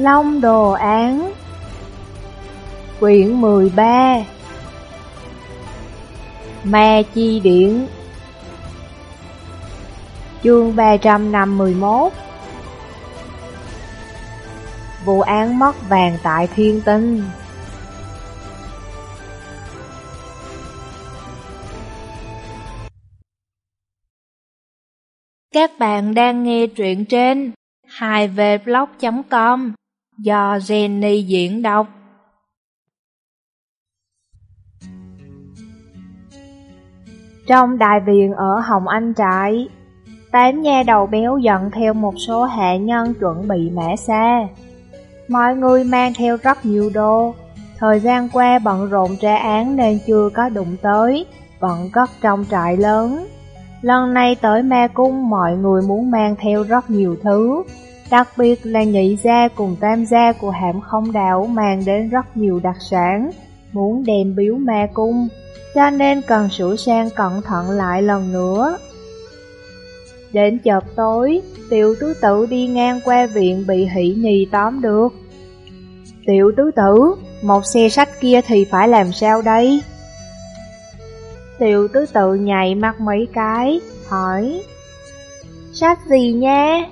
Long Đồ Án. Quyển 13 Ma Chi Điển. Chương 351 Vụ án mất vàng tại thiên tinh. Các bạn đang nghe truyện trên 2vblog.com do Jenny diễn đọc. Trong đại viện ở Hồng Anh Trại, tám nha đầu béo dẫn theo một số hạ nhân chuẩn bị mẻ xa. Mọi người mang theo rất nhiều đồ, thời gian qua bận rộn tra án nên chưa có đụng tới, vẫn cất trong trại lớn. Lần này tới ma cung mọi người muốn mang theo rất nhiều thứ, đặc biệt là nhị gia cùng tam gia của hạm không đảo mang đến rất nhiều đặc sản, muốn đem biếu ma cung, cho nên cần sửa sang cẩn thận lại lần nữa. Đến chợt tối, tiểu tứ tử đi ngang qua viện bị hỷ nhì tóm được. Tiểu tứ tử, một xe sách kia thì phải làm sao đây? Tiểu tứ tự nhảy mắt mấy cái, hỏi Sách gì nha?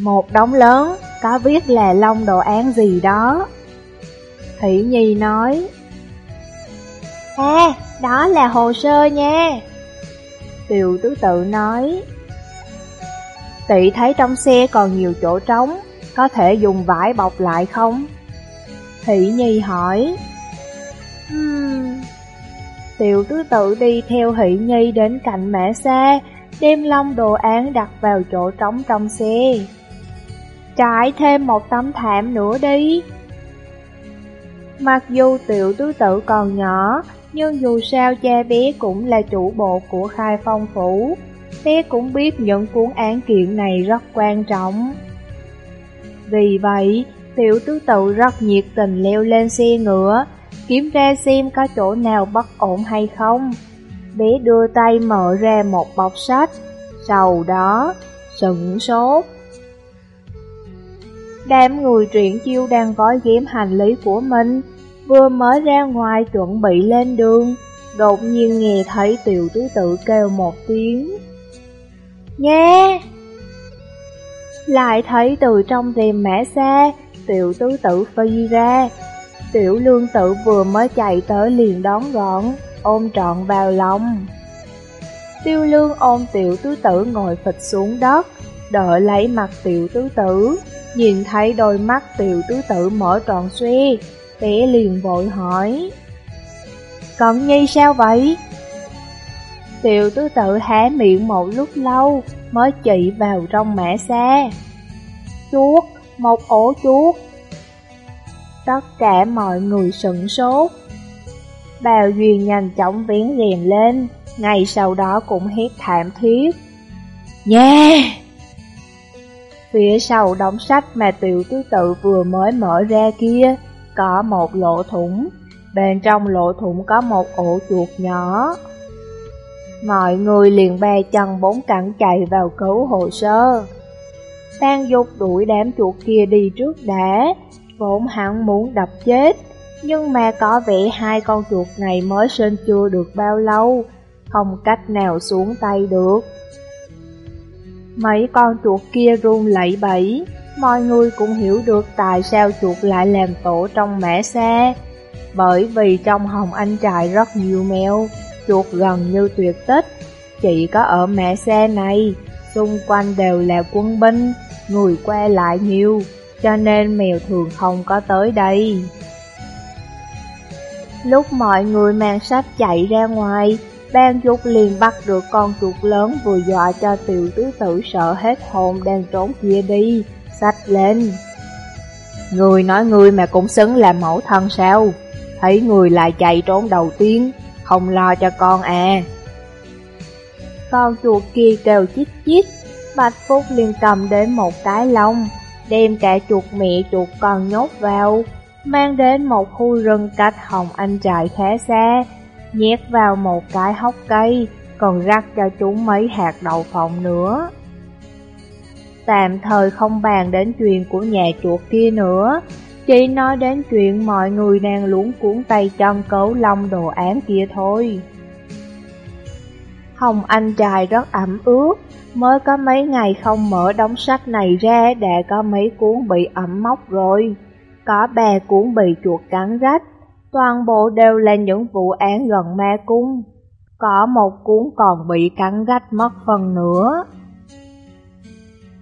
Một đống lớn, có viết là long đồ án gì đó Thủy Nhi nói À, đó là hồ sơ nha Tiểu tứ tự nói Tỷ thấy trong xe còn nhiều chỗ trống Có thể dùng vải bọc lại không? Thủy Nhi hỏi Hmm, Tiểu tứ tự đi theo Hỷ Nhi đến cạnh mẹ xe, đem long đồ án đặt vào chỗ trống trong xe. Trải thêm một tấm thảm nữa đi. Mặc dù tiểu tứ tự còn nhỏ, nhưng dù sao cha bé cũng là chủ bộ của khai phong phủ. Bé cũng biết những cuốn án kiện này rất quan trọng. Vì vậy, tiểu tứ tự rất nhiệt tình leo lên xe ngựa, kiểm tra xem có chỗ nào bất ổn hay không. Bé đưa tay mở ra một bọc sách, sau đó sững sốt. Đám người truyện chiêu đang gói ghém hành lý của mình, vừa mới ra ngoài chuẩn bị lên đường, đột nhiên nghe thấy tiểu tứ tự kêu một tiếng. Nha! Lại thấy từ trong rèm mã xa, tiểu tứ tự phi ra, Tiểu lương tự vừa mới chạy tới liền đón gọn, ôm trọn vào lòng. Tiêu lương ôm tiểu tứ tử ngồi phịch xuống đất, đợi lấy mặt tiểu tứ tử, nhìn thấy đôi mắt tiểu tứ tử mở tròn xoe, bé liền vội hỏi. Cận nhi sao vậy? Tiểu tứ tự há miệng một lúc lâu mới chỉ vào trong mẻ xe. Chuốt, một ổ chuốt, Tất cả mọi người sửng sốt. Bào Duyên nhanh chóng vén rèm lên, ngày sau đó cũng hét thảm thiết. Nha! Phía sau đóng sách mà tiểu tứ tự vừa mới mở ra kia, có một lỗ thủng, bên trong lỗ thủng có một ổ chuột nhỏ. Mọi người liền ba chân bốn cẳng chạy vào cứu hồ sơ. Đang dục đuổi đám chuột kia đi trước đã, Vốn hắn muốn đập chết, nhưng mà có vẻ hai con chuột này mới sinh chưa được bao lâu, không cách nào xuống tay được. Mấy con chuột kia run lẩy bẩy, mọi người cũng hiểu được tại sao chuột lại làm tổ trong mẻ xe. Bởi vì trong hồng anh trại rất nhiều mèo, chuột gần như tuyệt tích, chỉ có ở mẹ xe này, xung quanh đều là quân binh, người qua lại nhiều, cho nên mèo thường không có tới đây. Lúc mọi người mang sách chạy ra ngoài, Ban Dục liền bắt được con chuột lớn vừa dọa cho tiểu tứ tử sợ hết hồn đang trốn kia đi, sách lên. Người nói người mà cũng xứng làm mẫu thân sao? Thấy người lại chạy trốn đầu tiên, không lo cho con à. Con chuột kia kêu chít chít, Bạch Phúc liền cầm đến một cái lông, đem cả chuột mẹ chuột con nhốt vào, mang đến một khu rừng cách Hồng Anh trại khá xa, nhét vào một cái hốc cây, còn rắc cho chúng mấy hạt đậu phộng nữa. tạm thời không bàn đến chuyện của nhà chuột kia nữa, chỉ nói đến chuyện mọi người đang luống cuốn tay chân cấu long đồ án kia thôi. Hồng Anh trai rất ẩm ướt, mới có mấy ngày không mở đống sách này ra đã có mấy cuốn bị ẩm mốc rồi. Có ba cuốn bị chuột cắn rách, toàn bộ đều là những vụ án gần ma cung. Có một cuốn còn bị cắn rách mất phần nữa.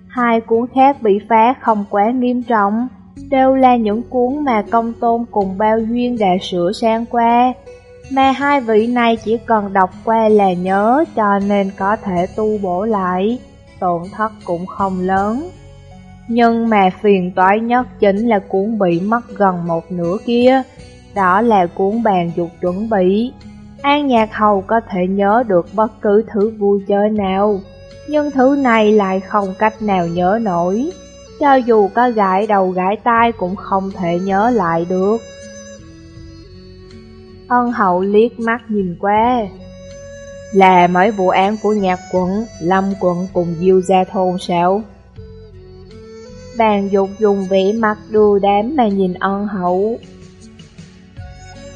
Hai cuốn khác bị phá không quá nghiêm trọng, đều là những cuốn mà công tôn cùng bao duyên đã sửa sang qua. Mà hai vị này chỉ cần đọc qua là nhớ cho nên có thể tu bổ lại, tổn thất cũng không lớn. Nhưng mà phiền toái nhất chính là cuốn bị mất gần một nửa kia, đó là cuốn bàn dục chuẩn bị. An Nhạc Hầu có thể nhớ được bất cứ thứ vui chơi nào, nhưng thứ này lại không cách nào nhớ nổi. Cho dù có gãi đầu gãi tai cũng không thể nhớ lại được. Ân hậu liếc mắt nhìn qua. Là mấy vụ án của nhạc quận, lâm quận cùng diêu gia thôn sao? Bàn dục dùng vẻ mặt đùa đám mà nhìn ân hậu.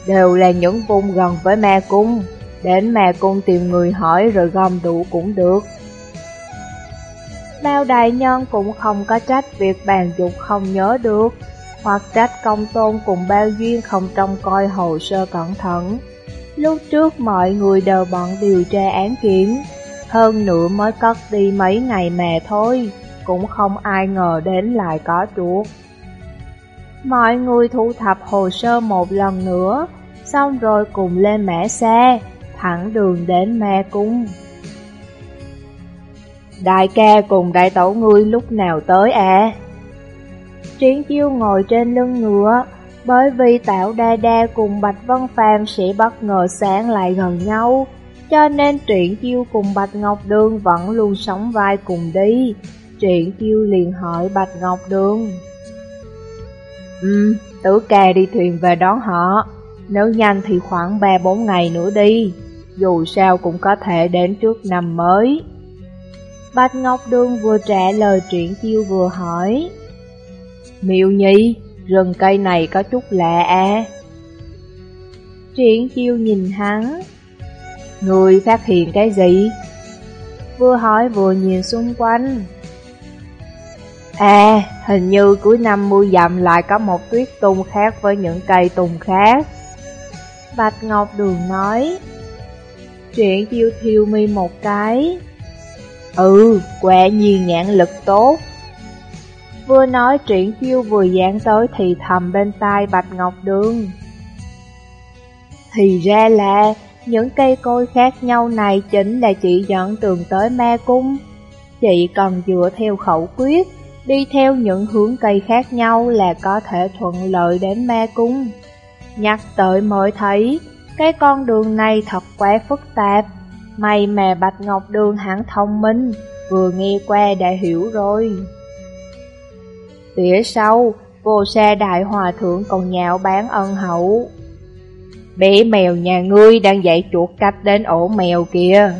Đều là những vùng gần với ma cung, đến ma cung tìm người hỏi rồi gom đủ cũng được. Bao đại nhân cũng không có trách việc bàn dục không nhớ được, hoặc trách công tôn cùng bao duyên không trông coi hồ sơ cẩn thận. Lúc trước mọi người đều bận điều tra án kiện, hơn nữa mới cất đi mấy ngày mà thôi, cũng không ai ngờ đến lại có chuột. Mọi người thu thập hồ sơ một lần nữa, xong rồi cùng lên mẻ xe, thẳng đường đến mẹ cung. Đại ca cùng đại tổ ngươi lúc nào tới e? à? Triển chiêu ngồi trên lưng ngựa, bởi vì Tạo Đa Đa cùng Bạch Vân Phàm sẽ bất ngờ sáng lại gần nhau, cho nên Triển chiêu cùng Bạch Ngọc Đường vẫn luôn sống vai cùng đi. Triển chiêu liền hỏi Bạch Ngọc Đường. Ừ, tử ca đi thuyền về đón họ, nếu nhanh thì khoảng 3-4 ngày nữa đi, dù sao cũng có thể đến trước năm mới. Bạch Ngọc đương vừa trả lời truyện chiêu vừa hỏi. Miêu Nhi, rừng cây này có chút lạ à. Triển chiêu nhìn hắn. Người phát hiện cái gì? Vừa hỏi vừa nhìn xung quanh. À, hình như cuối năm mươi dặm lại có một tuyết tùng khác với những cây tùng khác. Bạch Ngọc Đường nói. chuyện chiêu thiêu mi một cái. Ừ, quả nhiên nhãn lực tốt. Vừa nói triển chiêu vừa dán tới thì thầm bên tai Bạch Ngọc Đường. Thì ra là những cây cối khác nhau này chính là chỉ dẫn tường tới ma cung. Chị cần dựa theo khẩu quyết, đi theo những hướng cây khác nhau là có thể thuận lợi đến ma cung. Nhắc tới mới thấy, cái con đường này thật quá phức tạp. May mà Bạch Ngọc Đường hẳn thông minh, vừa nghe qua đã hiểu rồi. Phía sau, vô xe đại hòa thượng còn nhạo bán ân hậu. Bé mèo nhà ngươi đang dạy chuột cách đến ổ mèo kìa.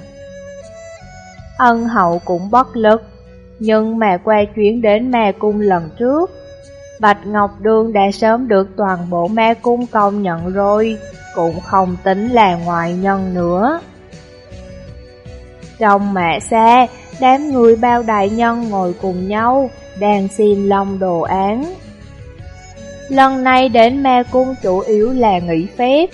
Ân hậu cũng bất lực, nhưng mà qua chuyến đến ma cung lần trước, Bạch Ngọc Đường đã sớm được toàn bộ ma cung công nhận rồi, cũng không tính là ngoại nhân nữa. Trong mẹ xe, đám người bao đại nhân ngồi cùng nhau, đang xin long đồ án. Lần này đến ma cung chủ yếu là nghỉ phép.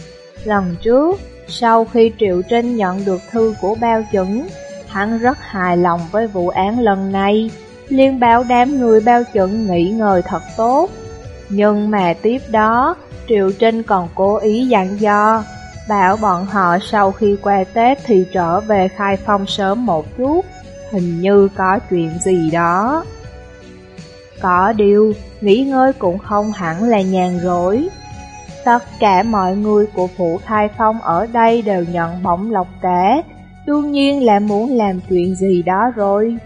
Lần trước, sau khi Triệu Trinh nhận được thư của bao chuẩn, hắn rất hài lòng với vụ án lần này, liên bảo đám người bao chuẩn nghỉ ngơi thật tốt. Nhưng mà tiếp đó, Triệu Trinh còn cố ý dặn do, bảo bọn họ sau khi qua Tết thì trở về khai phong sớm một chút, hình như có chuyện gì đó. Có điều, nghỉ ngơi cũng không hẳn là nhàn rỗi. Tất cả mọi người của phủ khai phong ở đây đều nhận bổng lộc tế, đương nhiên là muốn làm chuyện gì đó rồi.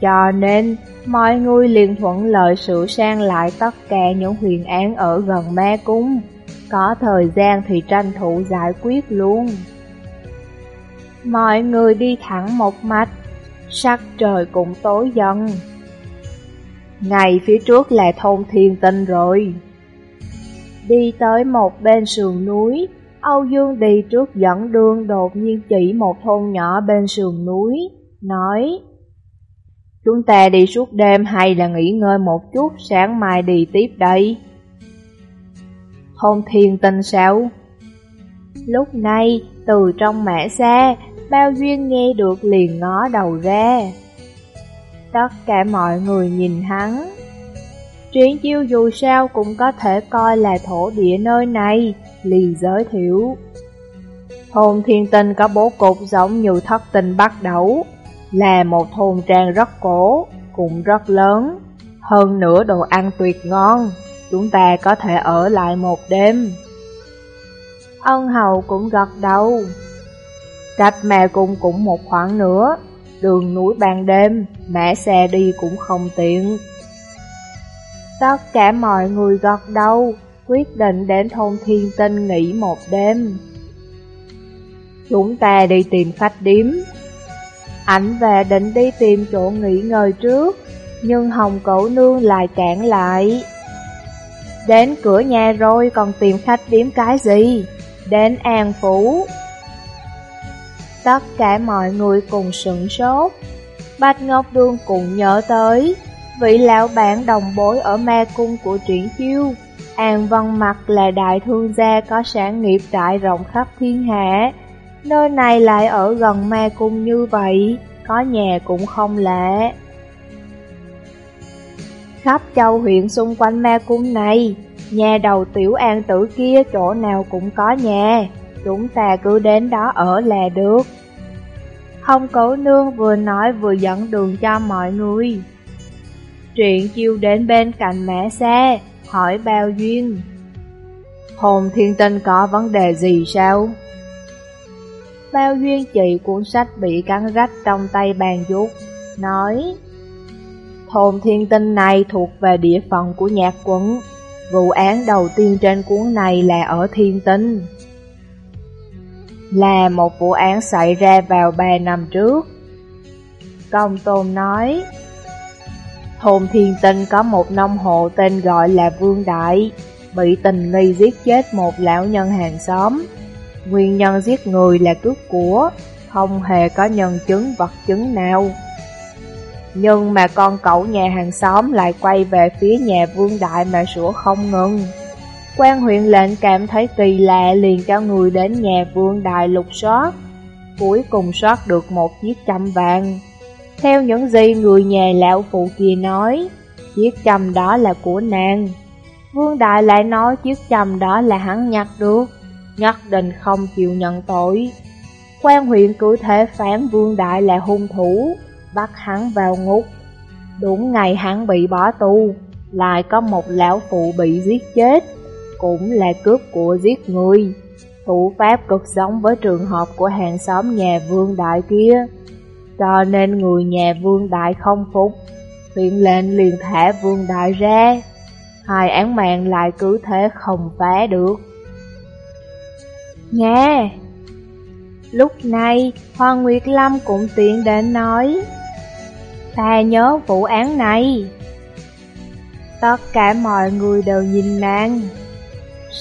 Cho nên, mọi người liền thuận lợi sửa sang lại tất cả những huyền án ở gần ma cung. Có thời gian thì tranh thủ giải quyết luôn. Mọi người đi thẳng một mạch, sắc trời cũng tối dần. Ngay phía trước là thôn thiên tinh rồi. Đi tới một bên sườn núi, Âu Dương đi trước dẫn đường đột nhiên chỉ một thôn nhỏ bên sườn núi, nói Chúng ta đi suốt đêm hay là nghỉ ngơi một chút, sáng mai đi tiếp đây. Thôn thiên tinh sao? Lúc này, từ trong mẹ xe, bao duyên nghe được liền ngó đầu ra. Tất cả mọi người nhìn hắn. Triển chiêu dù sao cũng có thể coi là thổ địa nơi này, liền giới thiệu. Thôn thiên tinh có bố cục giống như thất tinh bắt đầu, là một thôn trang rất cổ, cũng rất lớn, hơn nữa đồ ăn tuyệt ngon, chúng ta có thể ở lại một đêm. Ân hầu cũng gật đầu. Cách mẹ cung cũng một khoảng nữa, đường núi ban đêm, mẹ xe đi cũng không tiện. Tất cả mọi người gật đầu, quyết định đến thôn thiên tinh nghỉ một đêm. Chúng ta đi tìm khách điếm. Ảnh về định đi tìm chỗ nghỉ ngơi trước, nhưng Hồng Cẩu Nương lại cản lại. Đến cửa nhà rồi còn tìm khách điếm cái gì? Đến An Phủ. Tất cả mọi người cùng sửng sốt. Bạch Ngọc đương cũng nhớ tới, vị lão bản đồng bối ở ma cung của triển chiêu. An Văn Mặc là đại thương gia có sản nghiệp trại rộng khắp thiên hạ. Nơi này lại ở gần ma cung như vậy, có nhà cũng không lạ. Khắp châu huyện xung quanh ma cung này, nhà đầu tiểu an tử kia chỗ nào cũng có nhà, chúng ta cứ đến đó ở là được. Hồng Cẩu Nương vừa nói vừa dẫn đường cho mọi người. Truyện chiêu đến bên cạnh mẹ xe, hỏi bao duyên. Hồn thiên tinh có vấn đề gì sao? Bao duyên chị cuốn sách bị cắn rách trong tay bàn vuốt nói hồn thiên tinh này thuộc về địa phận của nhạc quận, vụ án đầu tiên trên cuốn này là ở thiên tinh là một vụ án xảy ra vào 3 năm trước. Công Tôn nói, Thôn Thiên Tinh có một nông hộ tên gọi là Vương Đại, bị tình nghi giết chết một lão nhân hàng xóm. Nguyên nhân giết người là cướp của, không hề có nhân chứng vật chứng nào. Nhưng mà con cậu nhà hàng xóm lại quay về phía nhà Vương Đại mà sủa không ngừng quan huyện lệnh cảm thấy kỳ lạ liền cho người đến nhà vương đại lục soát. Cuối cùng soát được một chiếc châm vàng. Theo những gì người nhà lão phụ kia nói, chiếc chầm đó là của nàng. Vương đại lại nói chiếc chầm đó là hắn nhặt được, nhất định không chịu nhận tội. Quan huyện cử thể phán vương đại là hung thủ, bắt hắn vào ngục. Đúng ngày hắn bị bỏ tù, lại có một lão phụ bị giết chết cũng là cướp của giết người. Thủ pháp cực giống với trường hợp của hàng xóm nhà vương đại kia. Cho nên người nhà vương đại không phục, huyện lệnh liền thả vương đại ra. Hai án mạng lại cứ thế không phá được. Nghe! Lúc này, Hoàng Nguyệt Lâm cũng tiện đến nói Ta nhớ vụ án này Tất cả mọi người đều nhìn nàng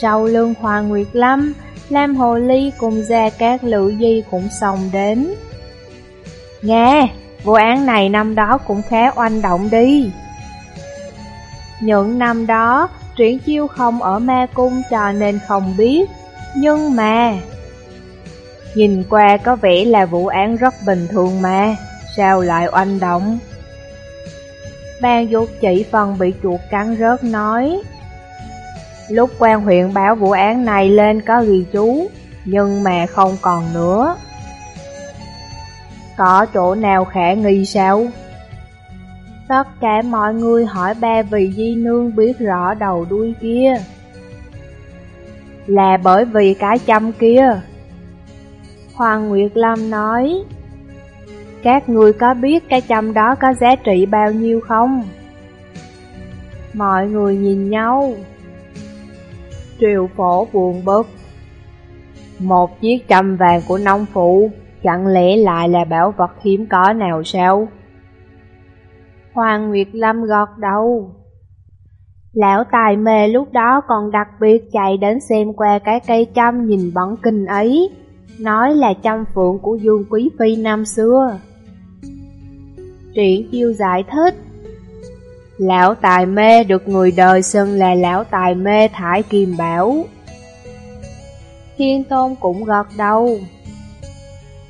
sau lưng Hoàng Nguyệt Lâm, Lam Hồ Ly cùng Gia các Lữ Di cũng xong đến. Nghe, vụ án này năm đó cũng khá oanh động đi. Những năm đó, Triển Chiêu không ở ma cung cho nên không biết, nhưng mà... Nhìn qua có vẻ là vụ án rất bình thường mà, sao lại oanh động? Ban dục chỉ phần bị chuột cắn rớt nói Lúc quan huyện báo vụ án này lên có ghi chú, nhưng mà không còn nữa. Có chỗ nào khả nghi sao? Tất cả mọi người hỏi ba vị di nương biết rõ đầu đuôi kia. Là bởi vì cái châm kia. Hoàng Nguyệt Lâm nói, Các người có biết cái châm đó có giá trị bao nhiêu không? Mọi người nhìn nhau. Triều phổ buồn bực Một chiếc trăm vàng của nông phụ Chẳng lẽ lại là bảo vật hiếm có nào sao? Hoàng Nguyệt Lâm gọt đầu. Lão tài mê lúc đó còn đặc biệt chạy đến xem qua cái cây châm nhìn bẩn kinh ấy, nói là châm phượng của Dương Quý Phi năm xưa. Triển chiêu giải thích Lão tài mê được người đời xưng là lão tài mê thải kiềm bảo. Thiên tôn cũng gật đầu.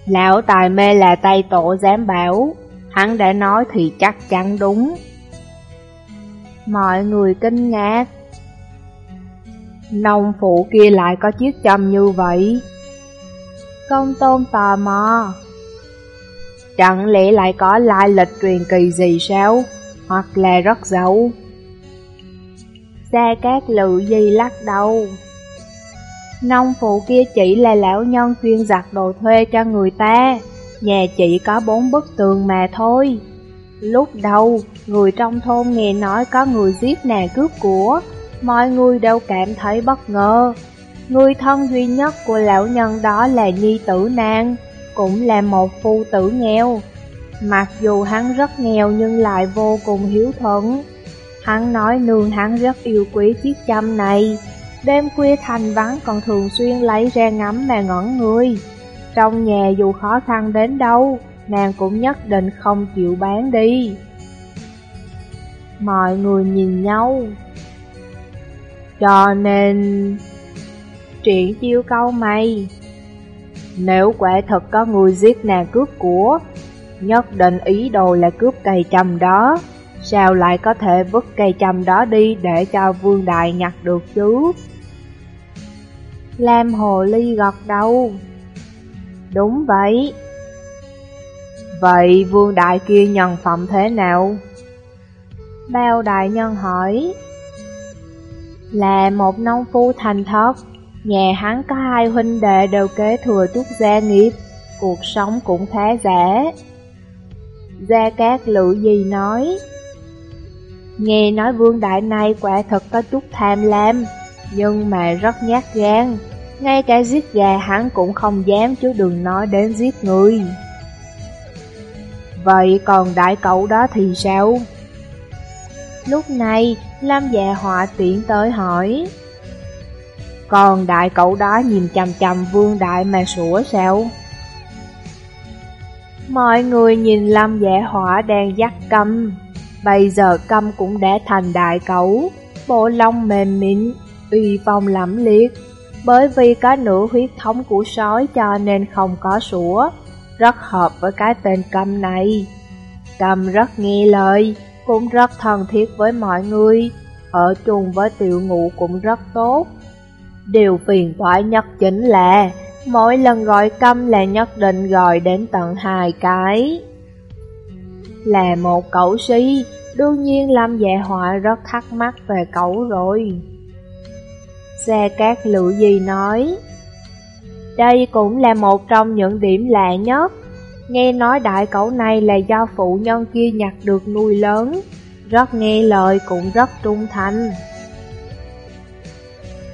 Lão tài mê là tay tổ dám bảo, hắn đã nói thì chắc chắn đúng. Mọi người kinh ngạc. Nông phụ kia lại có chiếc châm như vậy. Công tôn tò mò. Chẳng lẽ lại có lai lịch truyền kỳ gì sao? Hoặc là rất giàu? Xe Cát Lự gì lắc đầu. Nông phụ kia chỉ là lão nhân chuyên giặt đồ thuê cho người ta, nhà chị có bốn bức tường mà thôi. Lúc đầu, người trong thôn nghe nói có người giết nè cướp của, mọi người đều cảm thấy bất ngờ. Người thân duy nhất của lão nhân đó là nhi tử nàng, cũng là một phu tử nghèo. Mặc dù hắn rất nghèo nhưng lại vô cùng hiếu thuận. Hắn nói nương hắn rất yêu quý chiếc châm này, Đêm khuya thành vắng còn thường xuyên lấy ra ngắm mà ngẩn người. Trong nhà dù khó khăn đến đâu, nàng cũng nhất định không chịu bán đi. Mọi người nhìn nhau. Cho nên... Triển chiêu câu mày. Nếu quả thật có người giết nàng cướp của, nhất định ý đồ là cướp cây trầm đó. Sao lại có thể vứt cây trầm đó đi để cho vương đại nhặt được chứ? Lam Hồ Ly gật đầu. Đúng vậy. Vậy vương đại kia nhân phẩm thế nào? Bao đại nhân hỏi. Là một nông phu thành thất, nhà hắn có hai huynh đệ đều kế thừa chút gia nghiệp, cuộc sống cũng khá giả. Gia Cát Lự gì nói? Nghe nói vương đại này quả thật có chút tham lam, nhưng mà rất nhát gan. Ngay cả giết gà hắn cũng không dám chứ đừng nói đến giết người. Vậy còn đại cậu đó thì sao? Lúc này, lam dạ họa tiện tới hỏi. Còn đại cậu đó nhìn chằm chằm vương đại mà sủa sao? Mọi người nhìn lam dạ họa đang dắt câm. Bây giờ câm cũng đã thành đại cậu, bộ lông mềm mịn, uy phong lẫm liệt. Bởi vì có nửa huyết thống của sói cho nên không có sủa, rất hợp với cái tên cầm này. Cầm rất nghe lời, cũng rất thân thiết với mọi người, ở chung với tiểu ngụ cũng rất tốt. Điều phiền toái nhất chính là, mỗi lần gọi câm là nhất định gọi đến tận hai cái. Là một cậu si, đương nhiên Lâm Dạ Họa rất thắc mắc về cậu rồi. Gia Cát Lự Gì nói, Đây cũng là một trong những điểm lạ nhất. Nghe nói đại cẩu này là do phụ nhân kia nhặt được nuôi lớn, Rất nghe lời cũng rất trung thành.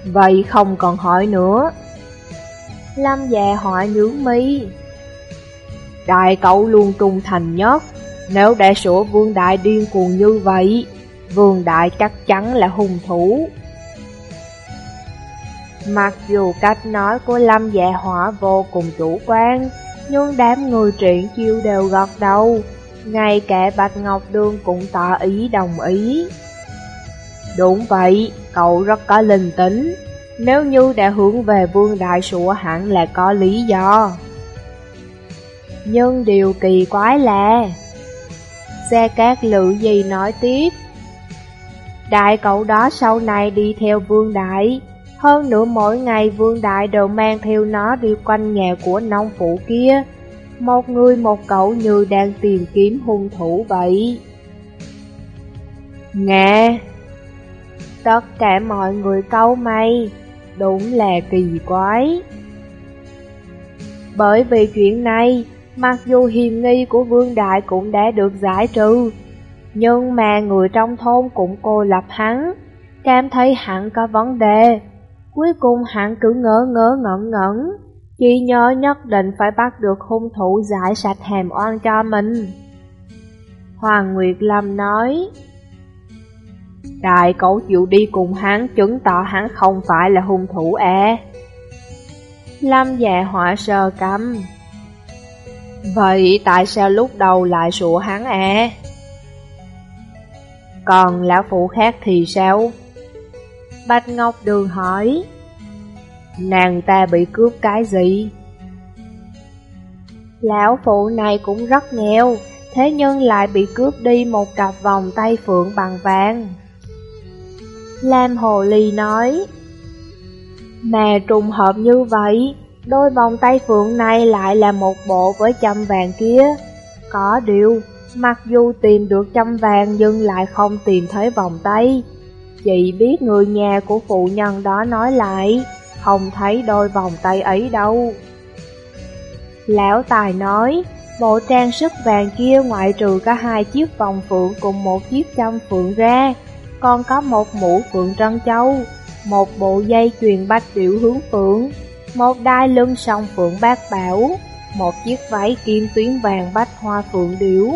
Vậy không còn hỏi nữa. Lâm già hỏi nhướng mi, Đại cậu luôn trung thành nhất. Nếu đã sửa vương đại điên cuồng như vậy, Vương đại chắc chắn là hung thủ. Mặc dù cách nói của Lâm Dạ Hỏa vô cùng chủ quan, nhưng đám người triển chiêu đều gật đầu, ngay cả Bạch Ngọc Đường cũng tỏ ý đồng ý. Đúng vậy, cậu rất có linh tính, nếu như đã hướng về vương đại sủa hẳn là có lý do. Nhưng điều kỳ quái là... Xe cát lự gì nói tiếp Đại cậu đó sau này đi theo vương đại hơn nữa mỗi ngày Vương Đại đều mang theo nó đi quanh nhà của nông phụ kia. Một người một cậu như đang tìm kiếm hung thủ vậy. Nghe! Tất cả mọi người câu mày, đúng là kỳ quái. Bởi vì chuyện này, mặc dù hiềm nghi của Vương Đại cũng đã được giải trừ, nhưng mà người trong thôn cũng cô lập hắn, cảm thấy hẳn có vấn đề, Cuối cùng hắn cứ ngỡ ngỡ ngẩn ngẩn, chỉ nhớ nhất định phải bắt được hung thủ giải sạch hàm oan cho mình. Hoàng Nguyệt Lâm nói, Đại cậu chịu đi cùng hắn chứng tỏ hắn không phải là hung thủ à. Lâm dạ họa sờ cầm. Vậy tại sao lúc đầu lại sủa hắn à? Còn lão phụ khác thì sao? Bạch Ngọc Đường hỏi. Nàng ta bị cướp cái gì? Lão phụ này cũng rất nghèo, thế nhưng lại bị cướp đi một cặp vòng tay phượng bằng vàng. Lam Hồ Ly nói, Mà trùng hợp như vậy, đôi vòng tay phượng này lại là một bộ với châm vàng kia. Có điều, mặc dù tìm được châm vàng nhưng lại không tìm thấy vòng tay. Chị biết người nhà của phụ nhân đó nói lại, không thấy đôi vòng tay ấy đâu. Lão Tài nói, bộ trang sức vàng kia ngoại trừ có hai chiếc vòng phượng cùng một chiếc châm phượng ra, còn có một mũ phượng trân châu, một bộ dây chuyền bách biểu hướng phượng, một đai lưng song phượng bát bảo, một chiếc váy kim tuyến vàng bách hoa phượng điểu,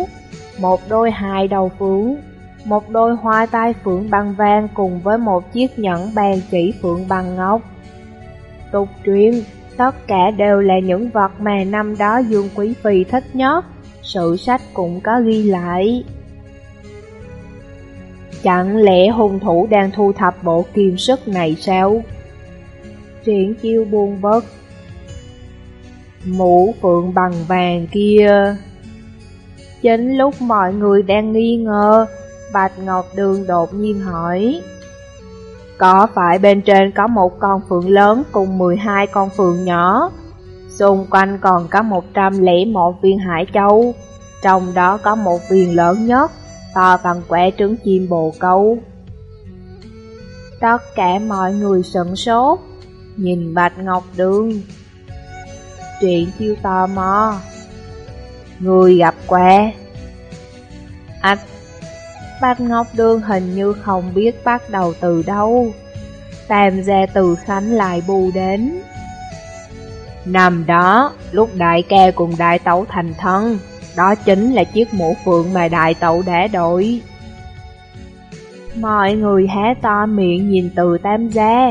một đôi hài đầu phượng, một đôi hoa tai phượng bằng vàng cùng với một chiếc nhẫn bàn chỉ phượng bằng ngọc. Tục truyền, tất cả đều là những vật mà năm đó Dương Quý Phi thích nhất, sự sách cũng có ghi lại. Chẳng lẽ hung thủ đang thu thập bộ kim sức này sao? Triển chiêu buông bớt Mũ phượng bằng vàng kia Chính lúc mọi người đang nghi ngờ Bạch Ngọc Đường đột nhiên hỏi, Có phải bên trên có một con phượng lớn cùng 12 con phượng nhỏ? Xung quanh còn có 101 viên hải châu, Trong đó có một viên lớn nhất, To bằng quẻ trứng chim bồ câu. Tất cả mọi người sững sốt, Nhìn Bạch Ngọc Đường. Chuyện chiêu tò mò. Người gặp quẻ. Ách Bạch Ngọc Đường hình như không biết bắt đầu từ đâu. Tam gia từ Khánh lại bù đến. Năm đó, lúc đại ca cùng đại tẩu thành thân Đó chính là chiếc mũ phượng mà đại tẩu đã đổi Mọi người há to miệng nhìn từ tam gia.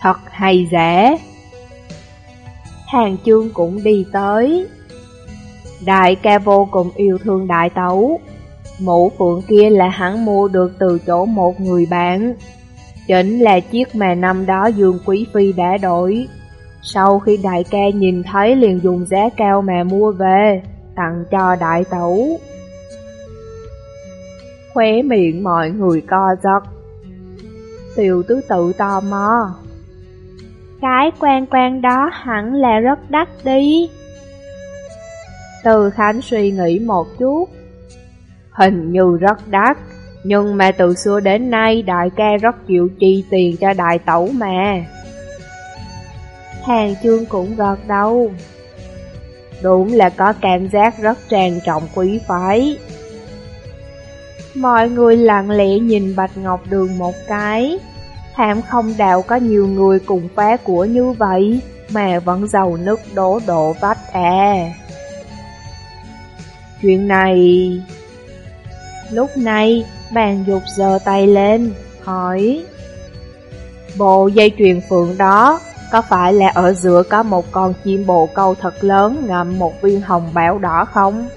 Thật hay giả. Hàng chương cũng đi tới. Đại ca vô cùng yêu thương đại tẩu. Mũ phượng kia là hắn mua được từ chỗ một người bạn. Chính là chiếc mà năm đó Dương Quý Phi đã đổi. Sau khi đại ca nhìn thấy liền dùng giá cao mà mua về, Tặng cho đại tẩu. Khóe miệng mọi người co giật. Tiểu tứ tự tò mò. Cái quan quan đó hẳn là rất đắt đi. Từ Khánh suy nghĩ một chút. Hình như rất đắt, nhưng mà từ xưa đến nay đại ca rất chịu chi tiền cho đại tẩu mà. Hàng chương cũng gật đầu. Đúng là có cảm giác rất trang trọng quý phái. Mọi người lặng lẽ nhìn Bạch Ngọc Đường một cái. Hàm không đạo có nhiều người cùng phá của như vậy, mà vẫn giàu nước đổ độ vách à. Chuyện này Lúc này, bàn dục giơ tay lên, hỏi Bộ dây chuyền phượng đó, có phải là ở giữa có một con chim bồ câu thật lớn ngậm một viên hồng bảo đỏ không?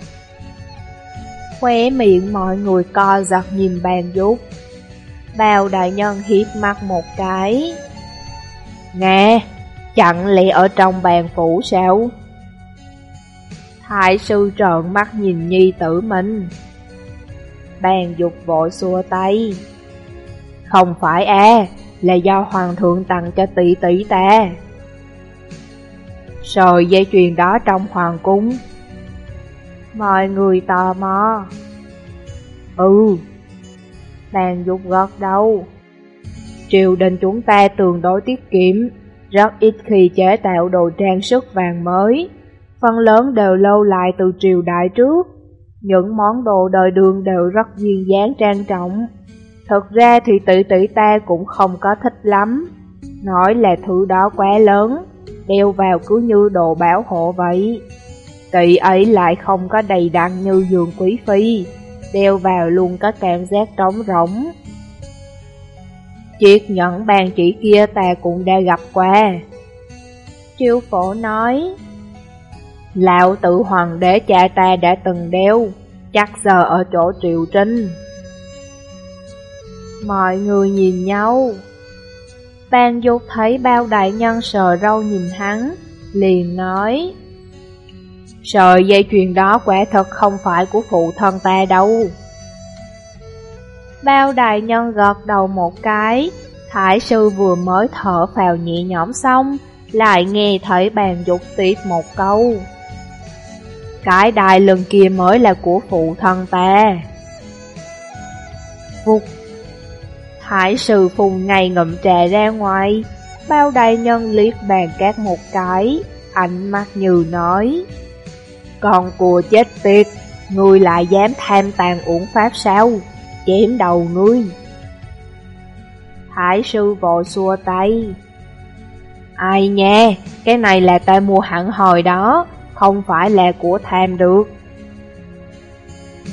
Khóe miệng mọi người co giật nhìn bàn dục Bào đại nhân hiếp mắt một cái Nghe, chẳng lẽ ở trong bàn phủ sao? Thái sư trợn mắt nhìn nhi tử mình Bàn dục vội xua tay. Không phải à Là do hoàng thượng tặng cho tỷ tỷ ta. Sợi dây chuyền đó trong hoàng cung. Mọi người tò mò. Ừ Bàn dục gật đầu. Triều đình chúng ta tương đối tiết kiệm, Rất ít khi chế tạo đồ trang sức vàng mới. Phần lớn đều lâu lại từ triều đại trước những món đồ đời đường đều rất duyên dáng trang trọng. Thật ra thì tự tỷ ta cũng không có thích lắm. Nói là thứ đó quá lớn, đeo vào cứ như đồ bảo hộ vậy. Tỷ ấy lại không có đầy đặn như giường quý phi, đeo vào luôn có cảm giác trống rỗng. Chiếc nhẫn bàn chỉ kia ta cũng đã gặp qua. Chiêu phổ nói, Lão tự hoàng đế cha ta đã từng đeo, chắc giờ ở chỗ triệu trinh. Mọi người nhìn nhau. Ban dục thấy bao đại nhân sờ râu nhìn hắn, liền nói Sợi dây chuyền đó quả thật không phải của phụ thân ta đâu Bao đại nhân gật đầu một cái Thái sư vừa mới thở phào nhẹ nhõm xong Lại nghe thấy bàn dục tiếp một câu cái đài lần kia mới là của phụ thân ta. Phục Thái sư phùng ngày ngậm trà ra ngoài, Bao đại nhân liếc bàn cát một cái, Ánh mắt như nói, Con cua chết tiệt, Ngươi lại dám tham tàn uổng pháp sao? Chém đầu ngươi. Thái sư vội xua tay, Ai nha, Cái này là ta mua hẳn hồi đó không phải là của tham được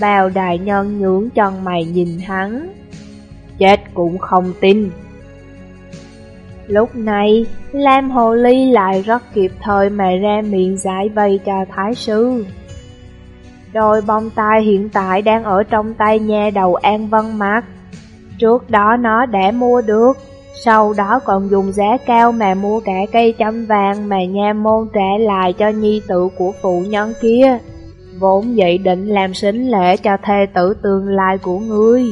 Bao đại nhân nhướng chân mày nhìn hắn Chết cũng không tin Lúc này, Lam Hồ Ly lại rất kịp thời mà ra miệng giải vây cho Thái Sư. Đôi bông tai hiện tại đang ở trong tay nha đầu An văn Mạc. Trước đó nó đã mua được, sau đó còn dùng giá cao mà mua cả cây trăm vàng mà nha môn trả lại cho nhi tử của phụ nhân kia. Vốn dĩ định làm sính lễ cho thê tử tương lai của ngươi.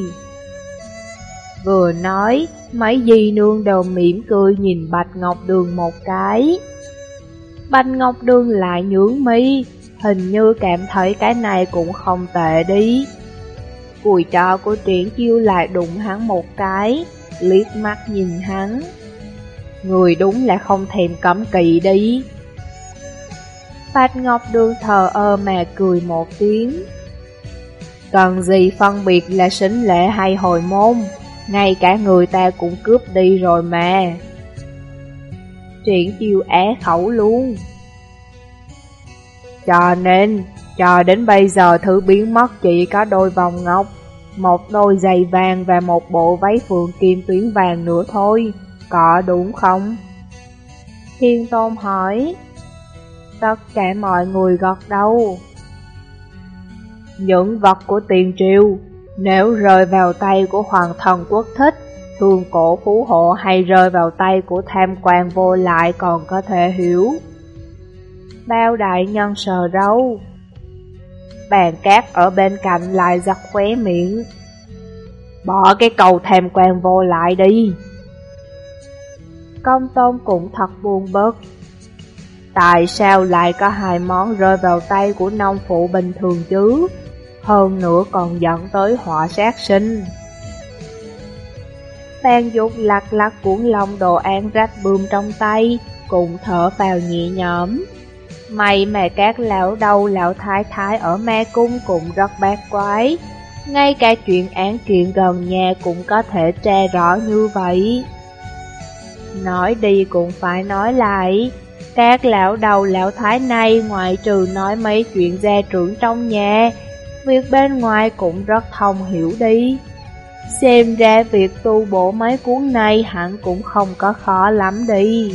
Vừa nói, mấy di nương đều mỉm cười nhìn Bạch Ngọc Đường một cái. Bạch Ngọc Đường lại nhướng mi, hình như cảm thấy cái này cũng không tệ đi. Cùi trò của triển chiêu lại đụng hắn một cái, liếc mắt nhìn hắn. Người đúng là không thèm cấm kỵ đi. Bạch Ngọc Đường thờ ơ mà cười một tiếng. Cần gì phân biệt là sính lễ hay hồi môn, ngay cả người ta cũng cướp đi rồi mà Triển chiêu é khẩu luôn Cho nên, cho đến bây giờ thứ biến mất chỉ có đôi vòng ngọc một đôi giày vàng và một bộ váy phượng kim tuyến vàng nữa thôi Có đúng không? Thiên Tôn hỏi Tất cả mọi người gật đầu Những vật của tiền triều nếu rơi vào tay của hoàng thần quốc thích, thương cổ phú hộ hay rơi vào tay của tham quan vô lại còn có thể hiểu. Bao đại nhân sờ râu. Bàn cát ở bên cạnh lại giật khóe miệng. Bỏ cái cầu thèm quan vô lại đi. Công tôn cũng thật buồn bớt. Tại sao lại có hai món rơi vào tay của nông phụ bình thường chứ? hơn nữa còn dẫn tới họa sát sinh. Phan Dục lặt lặt cuốn lòng đồ ăn rách bươm trong tay, cùng thở vào nhẹ nhõm. May mà các lão đầu lão thái thái ở ma cung cũng rất bát quái, ngay cả chuyện án kiện gần nhà cũng có thể tra rõ như vậy. Nói đi cũng phải nói lại, các lão đầu lão thái này ngoại trừ nói mấy chuyện gia trưởng trong nhà, việc bên ngoài cũng rất thông hiểu đi. Xem ra việc tu bổ mấy cuốn này hẳn cũng không có khó lắm đi.